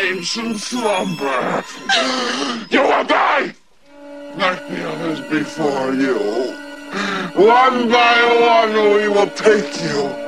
ancient slumber. You will die! Like the others before you. One by one, we will take you.